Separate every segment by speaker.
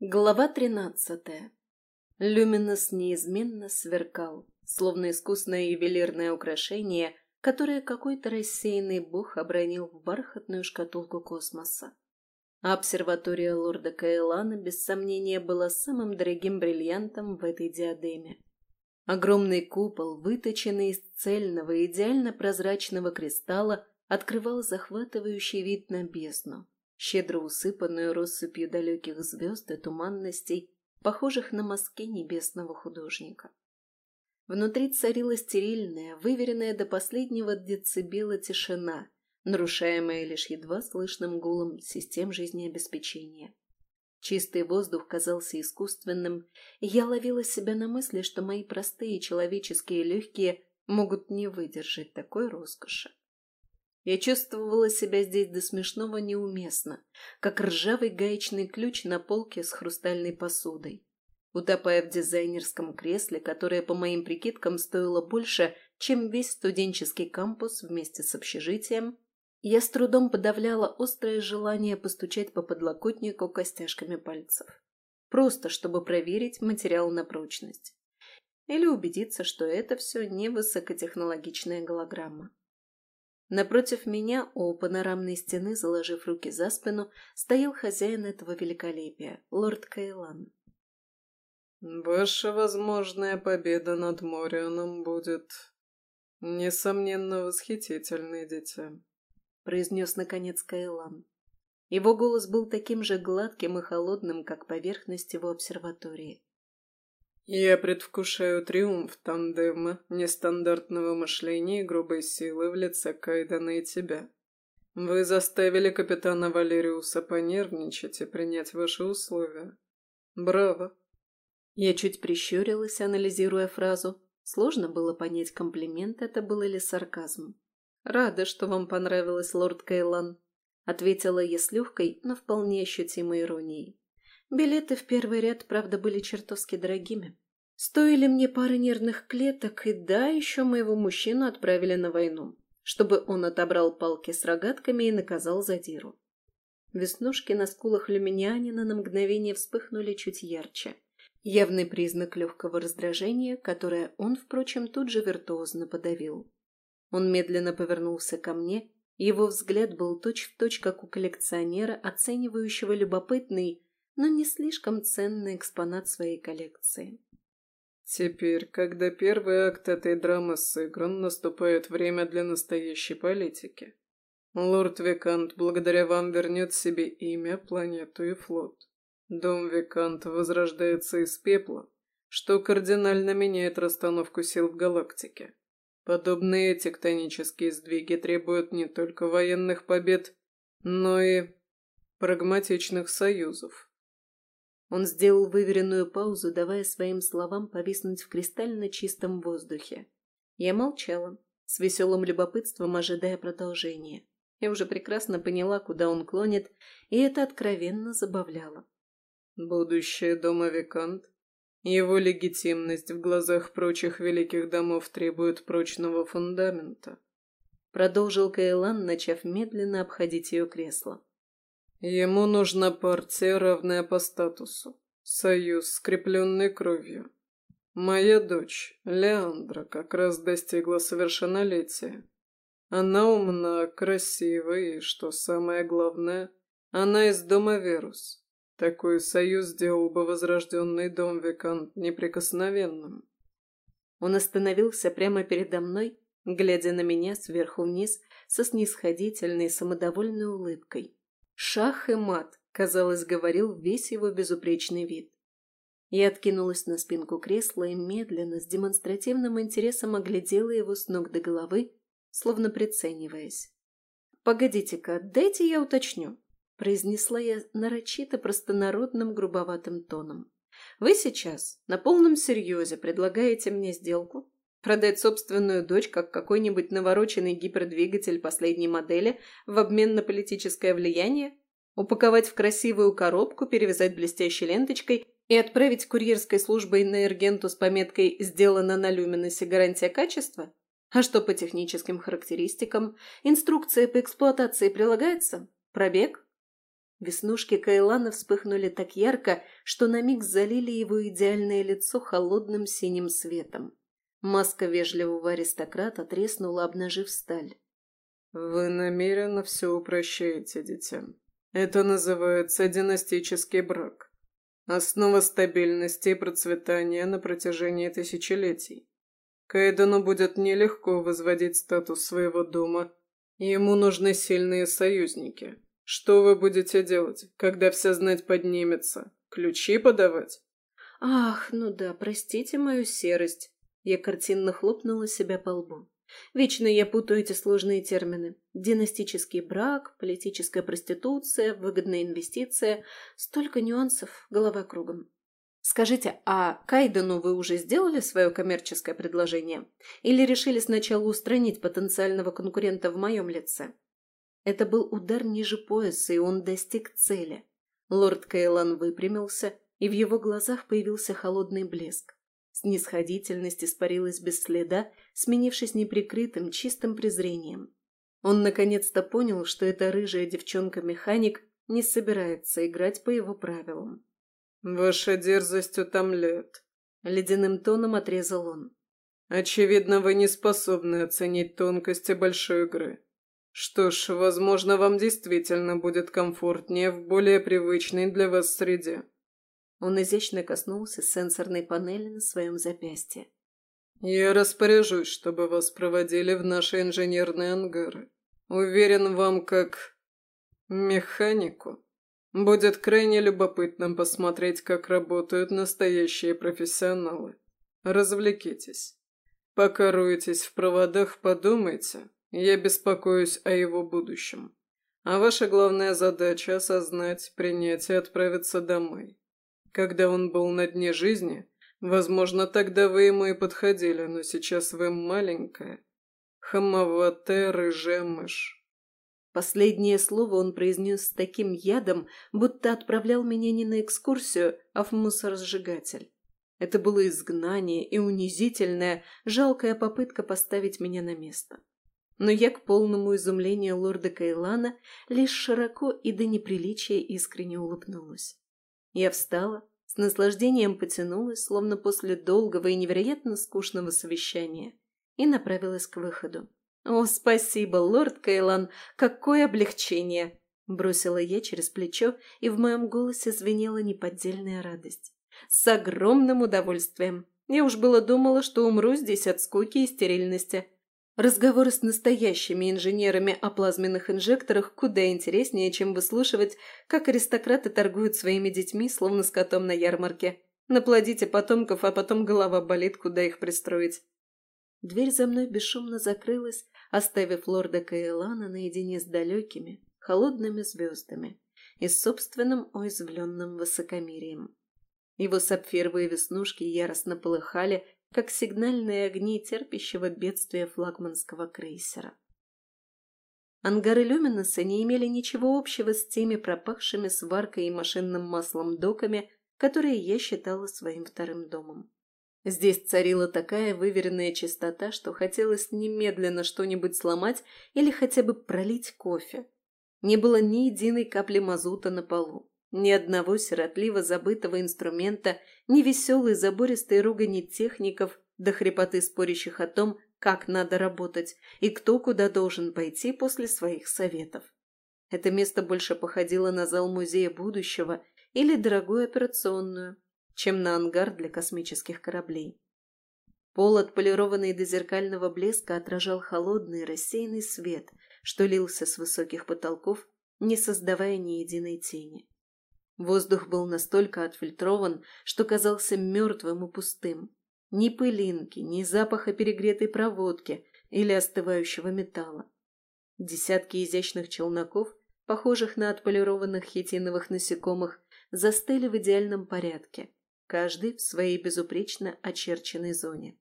Speaker 1: Глава тринадцатая. Люминос неизменно сверкал, словно искусное ювелирное украшение, которое какой-то рассеянный бог обронил в бархатную шкатулку космоса. Обсерватория лорда Каэлана, без сомнения, была самым дорогим бриллиантом в этой диадеме. Огромный купол, выточенный из цельного, идеально прозрачного кристалла, открывал захватывающий вид на бездну щедро усыпанную россыпью далеких звезд и туманностей, похожих на мазки небесного художника. Внутри царила стерильная, выверенная до последнего децибела тишина, нарушаемая лишь едва слышным гулом систем жизнеобеспечения. Чистый воздух казался искусственным, и я ловила себя на мысли, что мои простые человеческие легкие могут не выдержать такой роскоши. Я чувствовала себя здесь до смешного неуместно, как ржавый гаечный ключ на полке с хрустальной посудой. Утопая в дизайнерском кресле, которое, по моим прикидкам, стоило больше, чем весь студенческий кампус вместе с общежитием, я с трудом подавляла острое желание постучать по подлокотнику костяшками пальцев. Просто, чтобы проверить материал на прочность. Или убедиться, что это все не высокотехнологичная голограмма. Напротив меня, у панорамной стены, заложив руки за спину, стоял хозяин этого великолепия, лорд Кайлан.
Speaker 2: «Ваша возможная победа над Морианом будет, несомненно, восхитительной, дитя», —
Speaker 1: произнес, наконец, Кайлан. Его голос был таким же гладким и холодным, как поверхность его обсерватории.
Speaker 2: Я предвкушаю триумф тандема, нестандартного мышления и грубой силы в лице Кайдена и тебя. Вы заставили капитана Валериуса понервничать и принять ваши условия. Браво.
Speaker 1: Я чуть прищурилась, анализируя фразу. Сложно было понять, комплимент это был или сарказм. «Рада, что вам понравилось, лорд Кейлан», — ответила я с легкой, но вполне ощутимой иронией. Билеты в первый ряд, правда, были чертовски дорогими. Стоили мне пары нервных клеток, и да, еще моего мужчину отправили на войну, чтобы он отобрал палки с рогатками и наказал задиру. Веснушки на скулах люминянина на мгновение вспыхнули чуть ярче. Явный признак легкого раздражения, которое он, впрочем, тут же виртуозно подавил. Он медленно повернулся ко мне, его взгляд был точь-в-точь, точь, как у коллекционера, оценивающего любопытный, но не слишком ценный экспонат своей коллекции.
Speaker 2: Теперь, когда первый акт этой драмы сыгран, наступает время для настоящей политики. Лорд Викант благодаря вам вернет себе имя, планету и флот. Дом Виканта возрождается из пепла, что кардинально меняет расстановку сил в галактике. Подобные тектонические сдвиги требуют не только военных побед, но и прагматичных союзов.
Speaker 1: Он сделал выверенную паузу, давая своим словам повиснуть в кристально чистом воздухе. Я молчала, с веселым любопытством ожидая продолжения. Я уже прекрасно поняла, куда он клонит, и это откровенно забавляло.
Speaker 2: «Будущее дома Викант. Его легитимность в глазах прочих великих домов требует прочного фундамента»,
Speaker 1: продолжил Каэлан, начав медленно обходить ее кресло.
Speaker 2: Ему нужна партия, равная по статусу. Союз, скрепленный кровью. Моя дочь, Леандра, как раз достигла совершеннолетия. Она умна, красива и, что самое главное, она из дома Верус. Такой союз сделал бы возрожденный дом Викант неприкосновенным.
Speaker 1: Он остановился прямо передо мной, глядя на меня сверху вниз со снисходительной самодовольной улыбкой. Шах и мат, казалось, говорил весь его безупречный вид. Я откинулась на спинку кресла и медленно, с демонстративным интересом оглядела его с ног до головы, словно прицениваясь. «Погодите-ка, дайте я уточню», — произнесла я нарочито простонародным грубоватым тоном. «Вы сейчас на полном серьезе предлагаете мне сделку? Продать собственную дочь как какой-нибудь навороченный гипердвигатель последней модели в обмен на политическое влияние? Упаковать в красивую коробку, перевязать блестящей ленточкой и отправить курьерской службой на Эргенту с пометкой «Сделано на люминосе гарантия качества»? А что по техническим характеристикам? Инструкция по эксплуатации прилагается? Пробег? Веснушки Кайлана вспыхнули так ярко, что на миг залили его идеальное лицо холодным синим светом. Маска вежливого аристократа треснула, обнажив сталь.
Speaker 2: «Вы намеренно все упрощаете, дитя. Это называется династический брак. Основа стабильности и процветания на протяжении тысячелетий. Кайдену будет нелегко возводить статус своего дома. Ему нужны сильные союзники. Что вы будете делать, когда вся знать поднимется? Ключи подавать?
Speaker 1: Ах, ну да, простите мою серость. Я картинно хлопнула себя по лбу. Вечно я путаю эти сложные термины. Династический брак, политическая проституция, выгодная инвестиция. Столько нюансов, голова кругом. Скажите, а Кайдену вы уже сделали свое коммерческое предложение? Или решили сначала устранить потенциального конкурента в моем лице? Это был удар ниже пояса, и он достиг цели. Лорд Кейлан выпрямился, и в его глазах появился холодный блеск. Снисходительность испарилась без следа, сменившись неприкрытым, чистым презрением. Он наконец-то понял, что эта рыжая девчонка-механик не собирается играть по его правилам.
Speaker 2: «Ваша дерзость утомляет», — ледяным тоном отрезал он. «Очевидно, вы не способны оценить тонкости большой игры. Что ж, возможно, вам действительно будет комфортнее в более привычной для вас среде».
Speaker 1: Он изящно коснулся сенсорной панели на своем запястье.
Speaker 2: «Я распоряжусь, чтобы вас проводили в наши инженерные ангары. Уверен, вам как... механику Будет крайне любопытно посмотреть, как работают настоящие профессионалы. Развлекитесь. Пока роетесь в проводах, подумайте. Я беспокоюсь о его будущем. А ваша главная задача – осознать, принять и отправиться домой. Когда он был на дне жизни, возможно, тогда вы ему и подходили, но сейчас вы маленькая, хамоватая рыжая мышь.
Speaker 1: Последнее слово он произнес с таким ядом, будто отправлял меня не на экскурсию, а в мусоросжигатель. Это было изгнание и унизительная, жалкая попытка поставить меня на место. Но я, к полному изумлению лорда Кайлана, лишь широко и до неприличия искренне улыбнулась. Я встала, с наслаждением потянулась, словно после долгого и невероятно скучного совещания, и направилась к выходу. «О, спасибо, лорд Кейлан, какое облегчение!» Бросила я через плечо, и в моем голосе звенела неподдельная радость. «С огромным удовольствием! Я уж было думала, что умру здесь от скуки и стерильности. Разговоры с настоящими инженерами о плазменных инжекторах куда интереснее, чем выслушивать, как аристократы торгуют своими детьми, словно с котом на ярмарке. Наплодите потомков, а потом голова болит, куда их пристроить». Дверь за мной бесшумно закрылась, оставив лорда Каэлана наедине с далекими, холодными звездами и собственным уязвленным высокомерием. Его сапфировые веснушки яростно полыхали, как сигнальные огни терпящего бедствия флагманского крейсера. Ангары Люминуса не имели ничего общего с теми пропахшими сваркой и машинным маслом доками, которые я считала своим вторым домом. Здесь царила такая выверенная чистота, что хотелось немедленно что-нибудь сломать или хотя бы пролить кофе. Не было ни единой капли мазута на полу, ни одного сиротливо забытого инструмента, ни веселой забористой ругани техников до хрипоты спорящих о том, как надо работать и кто куда должен пойти после своих советов. Это место больше походило на зал музея будущего или дорогую операционную, чем на ангар для космических кораблей. Пол, отполированный до зеркального блеска, отражал холодный рассеянный свет, что лился с высоких потолков, не создавая ни единой тени. Воздух был настолько отфильтрован, что казался мертвым и пустым. Ни пылинки, ни запаха перегретой проводки или остывающего металла. Десятки изящных челноков, похожих на отполированных хитиновых насекомых, застыли в идеальном порядке, каждый в своей безупречно очерченной зоне.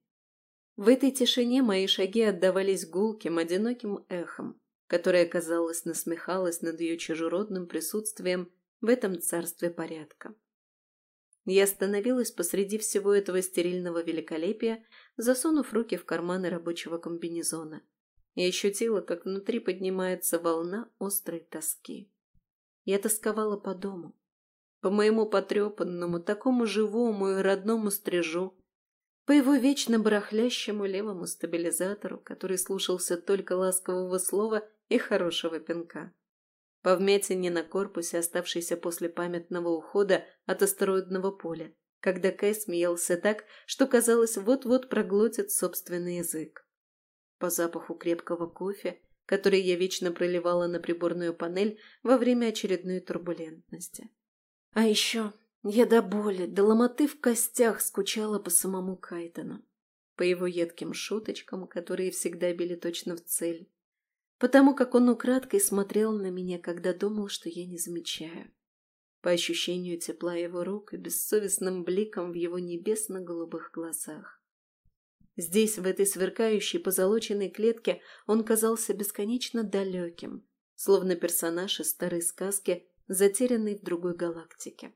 Speaker 1: В этой тишине мои шаги отдавались гулким, одиноким эхом, которое, казалось, насмехалось над ее чужеродным присутствием в этом царстве порядка. Я остановилась посреди всего этого стерильного великолепия, засунув руки в карманы рабочего комбинезона, и ощутила, как внутри поднимается волна острой тоски. Я тосковала по дому. По моему потрепанному, такому живому и родному стрижу. По его вечно барахлящему левому стабилизатору, который слушался только ласкового слова и хорошего пинка. По вмятине на корпусе, оставшейся после памятного ухода от астероидного поля, когда Кай смеялся так, что казалось, вот-вот проглотит собственный язык. По запаху крепкого кофе, который я вечно проливала на приборную панель во время очередной турбулентности. А еще я до боли, до ломоты в костях скучала по самому Кайтону, по его едким шуточкам, которые всегда били точно в цель, потому как он украдкой смотрел на меня, когда думал, что я не замечаю, по ощущению тепла его рук и бессовестным бликом в его небесно-голубых глазах. Здесь, в этой сверкающей позолоченной клетке, он казался бесконечно далеким, словно персонаж из старой сказки, затерянный в другой галактике.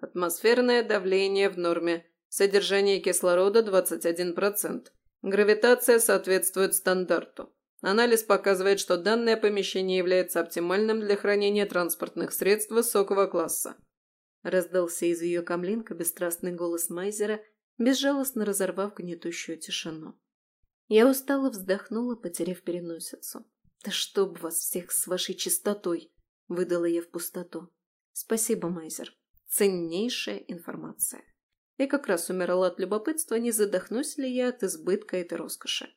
Speaker 2: Атмосферное давление в норме, содержание кислорода 21%. Гравитация соответствует стандарту. Анализ показывает, что данное помещение является оптимальным для хранения транспортных средств высокого класса.
Speaker 1: Раздался из ее камлинка бесстрастный голос Майзера – безжалостно разорвав гнетущую тишину. Я устало вздохнула, потеряв переносицу. «Да чтоб вас всех с вашей чистотой!» — выдала я в пустоту. «Спасибо, Майзер. Ценнейшая информация. Я как раз умирала от любопытства, не задохнусь ли я от избытка этой роскоши.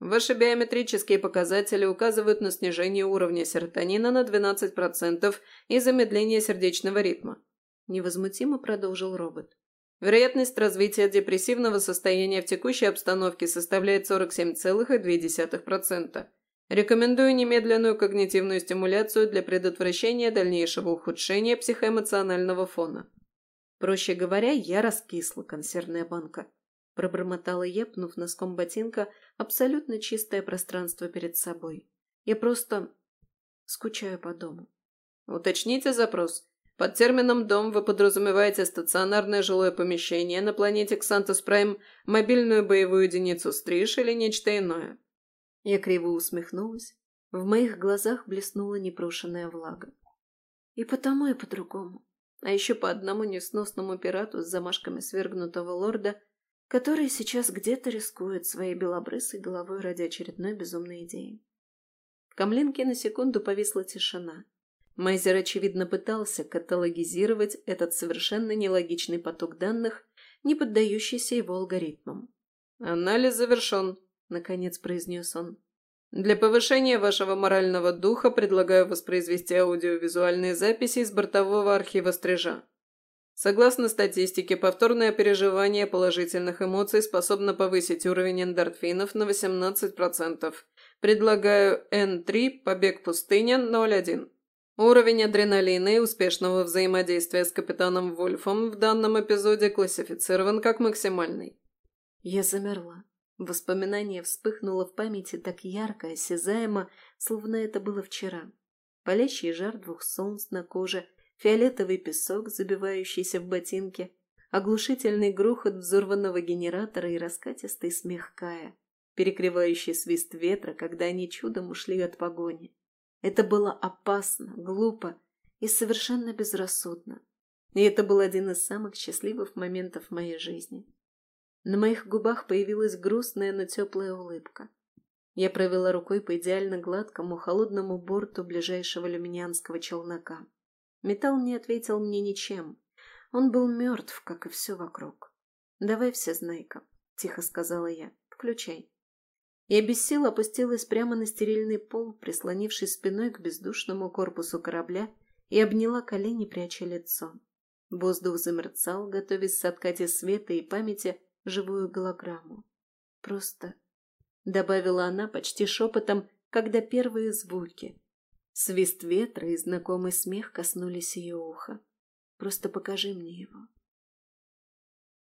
Speaker 2: Ваши биометрические показатели указывают на снижение уровня серотонина на 12% и замедление сердечного ритма», — невозмутимо продолжил робот. Вероятность развития депрессивного состояния в текущей обстановке составляет 47,2%. Рекомендую немедленную когнитивную стимуляцию для предотвращения дальнейшего ухудшения психоэмоционального фона.
Speaker 1: Проще говоря, я раскисла, консервная банка. Пробормотала я, пнув носком ботинка абсолютно чистое пространство перед собой. Я просто скучаю по дому.
Speaker 2: Уточните запрос. Под термином «дом» вы подразумеваете стационарное жилое помещение на планете Ксантос Прайм, мобильную боевую единицу Стриж или нечто иное.
Speaker 1: Я криво усмехнулась. В моих глазах блеснула непрошенная влага. И потому, и по-другому. А еще по одному несносному пирату с замашками свергнутого лорда, который сейчас где-то рискует своей белобрысой головой ради очередной безумной идеи. В камлинке на секунду повисла тишина. Майзер, очевидно, пытался каталогизировать этот совершенно нелогичный поток данных, не поддающийся его алгоритмам.
Speaker 2: «Анализ завершен», — наконец произнес он. «Для повышения вашего морального духа предлагаю воспроизвести аудиовизуальные записи из бортового архива стрижа. Согласно статистике, повторное переживание положительных эмоций способно повысить уровень эндорфинов на 18%. Предлагаю N3, побег пустыня, 0.1. Уровень адреналина и успешного взаимодействия с капитаном Вольфом в данном эпизоде классифицирован как максимальный.
Speaker 1: Я замерла. Воспоминание вспыхнуло в памяти так ярко, осязаемо, словно это было вчера. Палящий жар двух солнц на коже, фиолетовый песок, забивающийся в ботинке, оглушительный грохот взорванного генератора и раскатистый смех Кая, перекрывающий свист ветра, когда они чудом ушли от погони. Это было опасно, глупо и совершенно безрассудно. И это был один из самых счастливых моментов моей жизни. На моих губах появилась грустная, но теплая улыбка. Я провела рукой по идеально гладкому, холодному борту ближайшего люминианского челнока. Металл не ответил мне ничем. Он был мертв, как и все вокруг. «Давай все, Знайка», — тихо сказала я. «Включай». Я без сил опустилась прямо на стерильный пол, прислонившись спиной к бездушному корпусу корабля и обняла колени, пряча лицо. Воздух замерцал, готовясь соткать из света и памяти живую голограмму. Просто, — добавила она почти шепотом, когда первые звуки, свист ветра и знакомый смех коснулись ее уха. Просто покажи мне его.